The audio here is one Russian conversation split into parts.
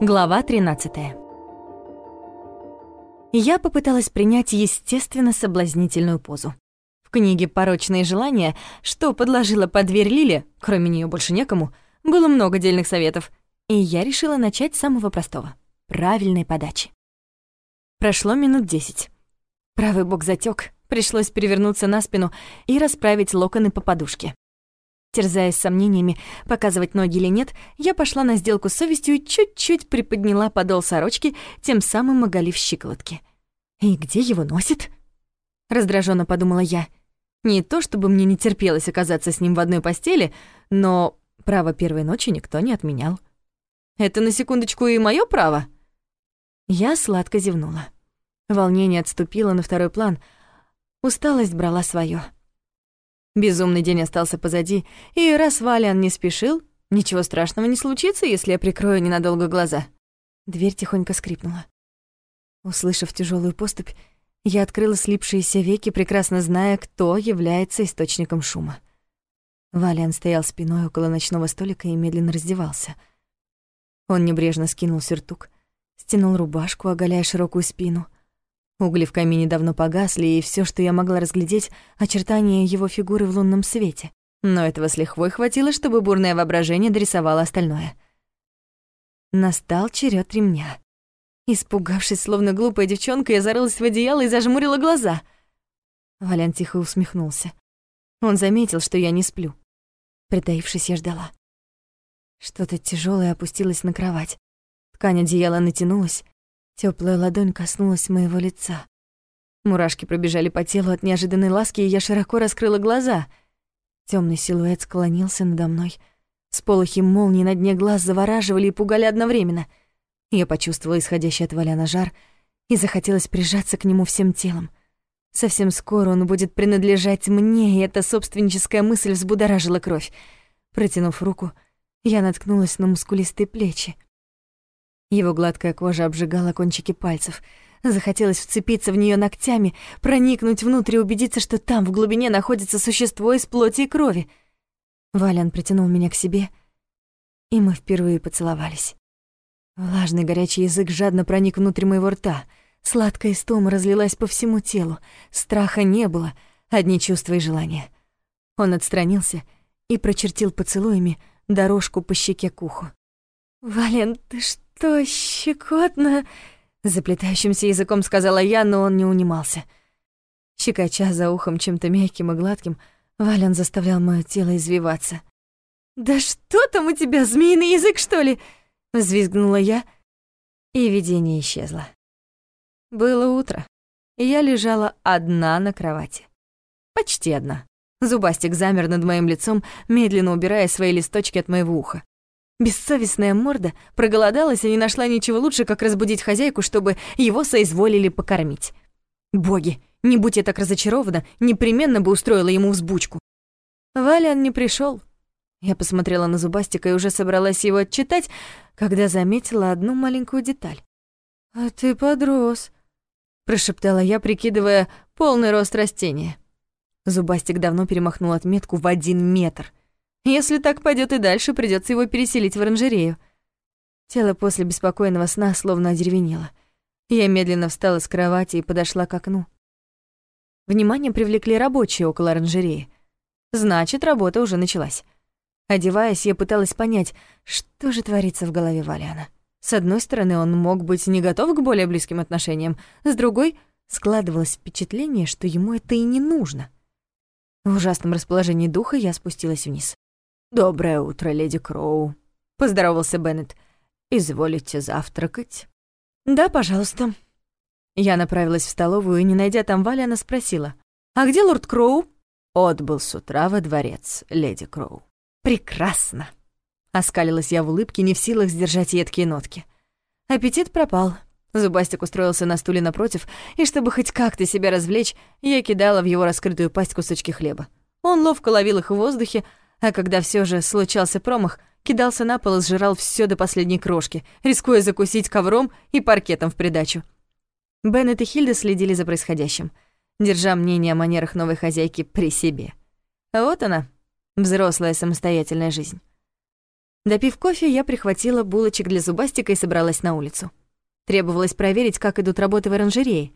Глава 13 Я попыталась принять естественно соблазнительную позу. В книге «Порочные желания», что подложила под дверь Лили, кроме нее больше некому, было много дельных советов, и я решила начать с самого простого — правильной подачи. Прошло минут десять. Правый бок затек, пришлось перевернуться на спину и расправить локоны по подушке. Терзаясь сомнениями, показывать ноги или нет, я пошла на сделку с совестью и чуть-чуть приподняла подол сорочки, тем самым оголив щиколотки. «И где его носит?» Раздраженно подумала я. Не то чтобы мне не терпелось оказаться с ним в одной постели, но право первой ночи никто не отменял. Это на секундочку и мое право. Я сладко зевнула. Волнение отступило на второй план. Усталость брала свое. Безумный день остался позади, и раз Валиан не спешил, ничего страшного не случится, если я прикрою ненадолго глаза. Дверь тихонько скрипнула. Услышав тяжелую поступь, я открыла слипшиеся веки, прекрасно зная, кто является источником шума. Валиан стоял спиной около ночного столика и медленно раздевался. Он небрежно скинул сюртук, стянул рубашку, оголяя широкую спину, Угли в камине давно погасли, и все, что я могла разглядеть, очертания его фигуры в лунном свете. Но этого с лихвой хватило, чтобы бурное воображение дорисовало остальное. Настал черед ремня. Испугавшись, словно глупая девчонка, я зарылась в одеяло и зажмурила глаза. Валян тихо усмехнулся. Он заметил, что я не сплю. Притаившись, я ждала. Что-то тяжелое опустилось на кровать. Ткань одеяла натянулась, Теплая ладонь коснулась моего лица. Мурашки пробежали по телу от неожиданной ласки, и я широко раскрыла глаза. Темный силуэт склонился надо мной. Сполохи молний на дне глаз завораживали и пугали одновременно. Я почувствовала исходящий от Валяна жар и захотелось прижаться к нему всем телом. Совсем скоро он будет принадлежать мне, и эта собственническая мысль взбудоражила кровь. Протянув руку, я наткнулась на мускулистые плечи. Его гладкая кожа обжигала кончики пальцев. Захотелось вцепиться в нее ногтями, проникнуть внутрь и убедиться, что там в глубине находится существо из плоти и крови. Валян притянул меня к себе, и мы впервые поцеловались. Влажный горячий язык жадно проник внутрь моего рта. Сладкая истома разлилась по всему телу. Страха не было, одни чувства и желания. Он отстранился и прочертил поцелуями дорожку по щеке к уху. «Вален, ты что?» «Что щекотно?» — заплетающимся языком сказала я, но он не унимался. Щекоча за ухом чем-то мягким и гладким, Вален заставлял моё тело извиваться. «Да что там у тебя, змеиный язык, что ли?» — взвизгнула я, и видение исчезло. Было утро, и я лежала одна на кровати. Почти одна. Зубастик замер над моим лицом, медленно убирая свои листочки от моего уха. Бессовестная морда проголодалась и не нашла ничего лучше, как разбудить хозяйку, чтобы его соизволили покормить. Боги, не будь я так разочарована, непременно бы устроила ему взбучку. Валян не пришел. Я посмотрела на Зубастика и уже собралась его отчитать, когда заметила одну маленькую деталь. «А ты подрос», — прошептала я, прикидывая полный рост растения. Зубастик давно перемахнул отметку в один метр — если так пойдет и дальше, придется его переселить в оранжерею. Тело после беспокойного сна словно одеревенело. Я медленно встала с кровати и подошла к окну. Внимание привлекли рабочие около оранжереи. Значит, работа уже началась. Одеваясь, я пыталась понять, что же творится в голове Валяна. С одной стороны, он мог быть не готов к более близким отношениям, с другой — складывалось впечатление, что ему это и не нужно. В ужасном расположении духа я спустилась вниз. «Доброе утро, леди Кроу», — поздоровался Беннет. «Изволите завтракать?» «Да, пожалуйста». Я направилась в столовую и, не найдя там Валя, она спросила. «А где лорд Кроу?» «Отбыл с утра во дворец, леди Кроу». «Прекрасно!» Оскалилась я в улыбке, не в силах сдержать едкие нотки. Аппетит пропал. Зубастик устроился на стуле напротив, и чтобы хоть как-то себя развлечь, я кидала в его раскрытую пасть кусочки хлеба. Он ловко ловил их в воздухе, а когда все же случался промах, кидался на пол и сжирал все до последней крошки, рискуя закусить ковром и паркетом в придачу. Беннет и Хильда следили за происходящим, держа мнение о манерах новой хозяйки при себе. Вот она, взрослая самостоятельная жизнь. Допив кофе, я прихватила булочек для зубастика и собралась на улицу. Требовалось проверить, как идут работы в оранжерее.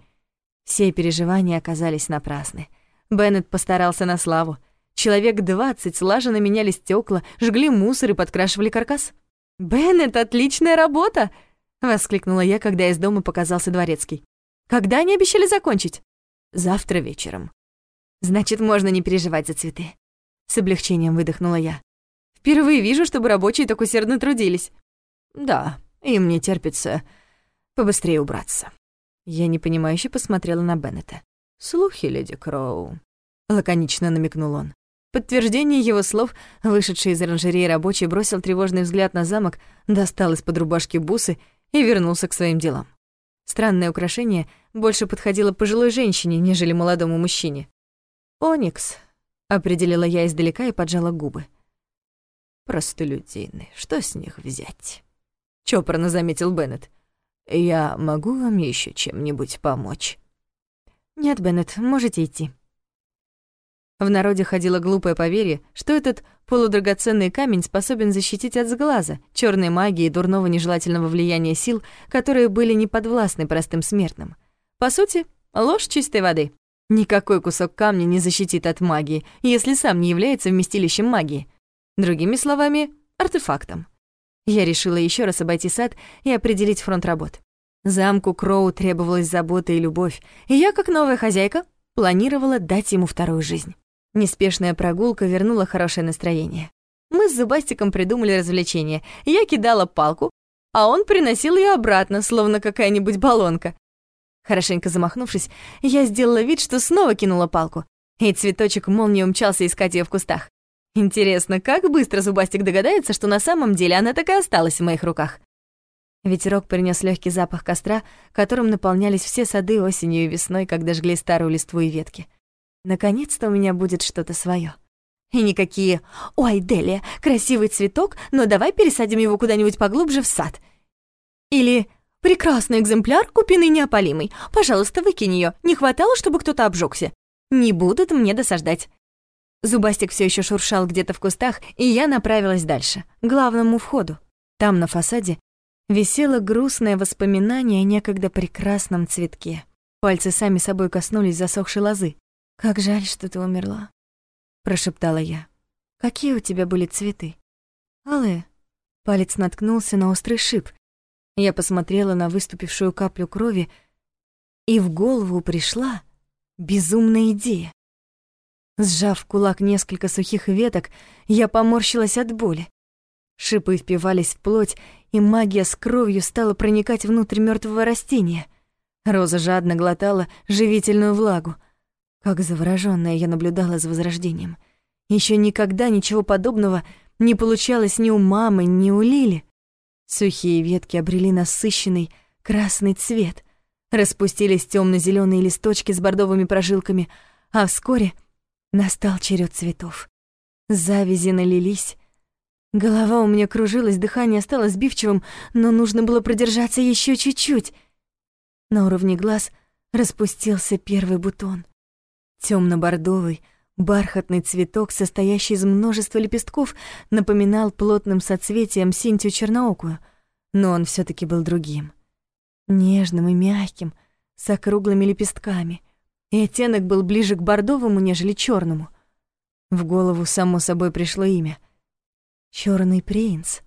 Все переживания оказались напрасны. Беннет постарался на славу. Человек двадцать слаженно меняли стекла, жгли мусор и подкрашивали каркас. «Беннет, отличная работа!» — воскликнула я, когда из дома показался дворецкий. «Когда они обещали закончить?» «Завтра вечером». «Значит, можно не переживать за цветы». С облегчением выдохнула я. «Впервые вижу, чтобы рабочие так усердно трудились». «Да, и мне терпится побыстрее убраться». Я непонимающе посмотрела на Беннета. «Слухи, леди Кроу», — лаконично намекнул он. Подтверждение его слов, вышедший из оранжереи рабочий бросил тревожный взгляд на замок, достал из-под рубашки бусы и вернулся к своим делам. Странное украшение больше подходило пожилой женщине, нежели молодому мужчине. «Оникс», — определила я издалека и поджала губы. «Простолюдины, что с них взять?» — чопорно заметил Беннет. «Я могу вам еще чем-нибудь помочь?» «Нет, Беннет, можете идти». В народе ходило глупое поверье, что этот полудрагоценный камень способен защитить от сглаза, черной магии и дурного нежелательного влияния сил, которые были не подвластны простым смертным. По сути, ложь чистой воды. Никакой кусок камня не защитит от магии, если сам не является вместилищем магии. Другими словами, артефактом. Я решила еще раз обойти сад и определить фронт работ. Замку Кроу требовалась забота и любовь, и я, как новая хозяйка, планировала дать ему вторую жизнь. Неспешная прогулка вернула хорошее настроение. Мы с Зубастиком придумали развлечение. Я кидала палку, а он приносил ее обратно, словно какая-нибудь баллонка. Хорошенько замахнувшись, я сделала вид, что снова кинула палку, и цветочек молнией умчался искать ее в кустах. Интересно, как быстро Зубастик догадается, что на самом деле она так и осталась в моих руках. Ветерок принес легкий запах костра, которым наполнялись все сады осенью и весной, когда жгли старую листву и ветки. Наконец-то у меня будет что-то свое. И никакие «Ой, Делия, красивый цветок, но давай пересадим его куда-нибудь поглубже в сад». Или «Прекрасный экземпляр, купенный неопалимый. Пожалуйста, выкинь ее. Не хватало, чтобы кто-то обжегся. Не будут мне досаждать». Зубастик все еще шуршал где-то в кустах, и я направилась дальше, к главному входу. Там, на фасаде, висело грустное воспоминание о некогда прекрасном цветке. Пальцы сами собой коснулись засохшей лозы. «Как жаль, что ты умерла», — прошептала я. «Какие у тебя были цветы?» «Алые». Палец наткнулся на острый шип. Я посмотрела на выступившую каплю крови, и в голову пришла безумная идея. Сжав в кулак несколько сухих веток, я поморщилась от боли. Шипы впивались в плоть, и магия с кровью стала проникать внутрь мертвого растения. Роза жадно глотала живительную влагу — как заворожённая я наблюдала за возрождением. Еще никогда ничего подобного не получалось ни у мамы, ни у Лили. Сухие ветки обрели насыщенный красный цвет, распустились темно зеленые листочки с бордовыми прожилками, а вскоре настал черед цветов. Завязи налились. Голова у меня кружилась, дыхание стало сбивчивым, но нужно было продержаться еще чуть-чуть. На уровне глаз распустился первый бутон. Темно-бордовый, бархатный цветок, состоящий из множества лепестков, напоминал плотным соцветием Синтию черноокую, но он все таки был другим. Нежным и мягким, с округлыми лепестками, и оттенок был ближе к бордовому, нежели черному. В голову само собой пришло имя — Черный принц.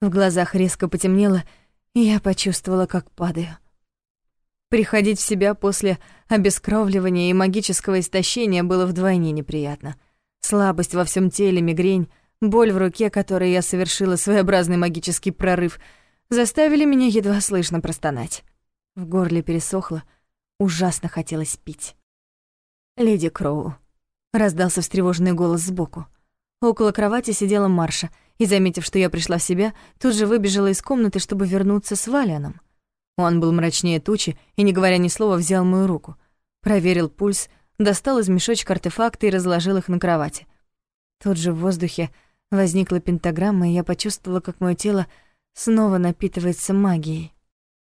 В глазах резко потемнело, и я почувствовала, как падаю. Приходить в себя после обескровливания и магического истощения было вдвойне неприятно. Слабость во всем теле, мигрень, боль в руке, которой я совершила своеобразный магический прорыв, заставили меня едва слышно простонать. В горле пересохло, ужасно хотелось пить. «Леди Кроу», — раздался встревоженный голос сбоку. Около кровати сидела Марша, и, заметив, что я пришла в себя, тут же выбежала из комнаты, чтобы вернуться с Валианом. Он был мрачнее тучи и, не говоря ни слова, взял мою руку. Проверил пульс, достал из мешочка артефакты и разложил их на кровати. Тут же в воздухе возникла пентаграмма, и я почувствовала, как мое тело снова напитывается магией.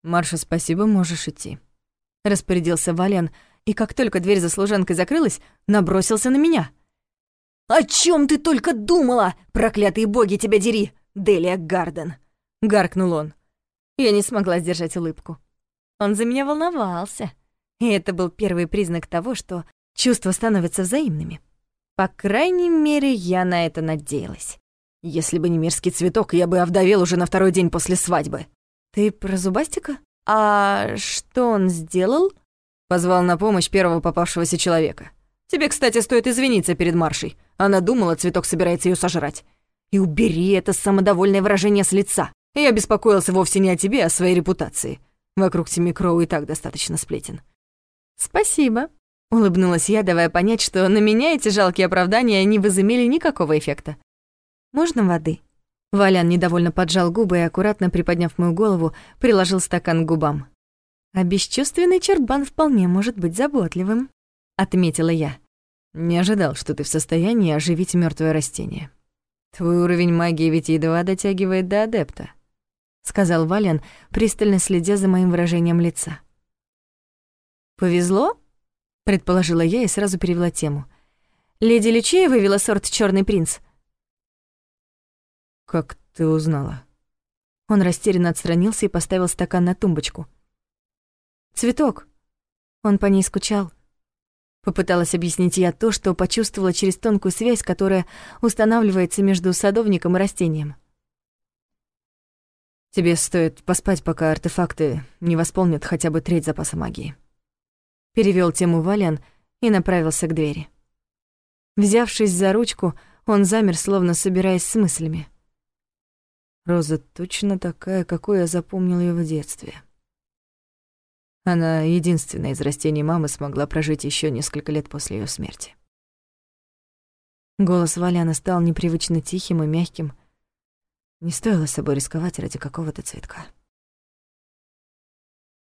«Марша, спасибо, можешь идти», — распорядился Вален, и как только дверь за служанкой закрылась, набросился на меня. «О чем ты только думала, проклятые боги тебя дери, Делия Гарден!» — гаркнул он. Я не смогла сдержать улыбку. Он за меня волновался, и это был первый признак того, что чувства становятся взаимными. По крайней мере, я на это надеялась. Если бы не мерзкий цветок, я бы овдовел уже на второй день после свадьбы. Ты про Зубастика? А что он сделал? Позвал на помощь первого попавшегося человека. Тебе, кстати, стоит извиниться перед Маршей. Она думала, цветок собирается ее сожрать. И убери это самодовольное выражение с лица. Я беспокоился вовсе не о тебе, а о своей репутации. Вокруг Тимми Кроу и так достаточно сплетен. Спасибо, улыбнулась я, давая понять, что на меня эти жалкие оправдания не возымели никакого эффекта. Можно воды? Валян недовольно поджал губы и, аккуратно приподняв мою голову, приложил стакан к губам. А бесчувственный чербан вполне может быть заботливым, отметила я. Не ожидал, что ты в состоянии оживить мертвое растение. Твой уровень магии ведь едва дотягивает до адепта, сказал Вален, пристально следя за моим выражением лица. Повезло? предположила я и сразу перевела тему. Леди Личея вывела сорт Черный принц. Как ты узнала? Он растерянно отстранился и поставил стакан на тумбочку. Цветок. Он по ней скучал. Попыталась объяснить я то, что почувствовала через тонкую связь, которая устанавливается между садовником и растением. Тебе стоит поспать, пока артефакты не восполнят хотя бы треть запаса магии. Перевёл тему Вален и направился к двери. Взявшись за ручку, он замер, словно собираясь с мыслями. Роза точно такая, какой я запомнил её в детстве. Она единственная из растений мамы смогла прожить еще несколько лет после ее смерти. Голос Валяна стал непривычно тихим и мягким. Не стоило собой рисковать ради какого-то цветка.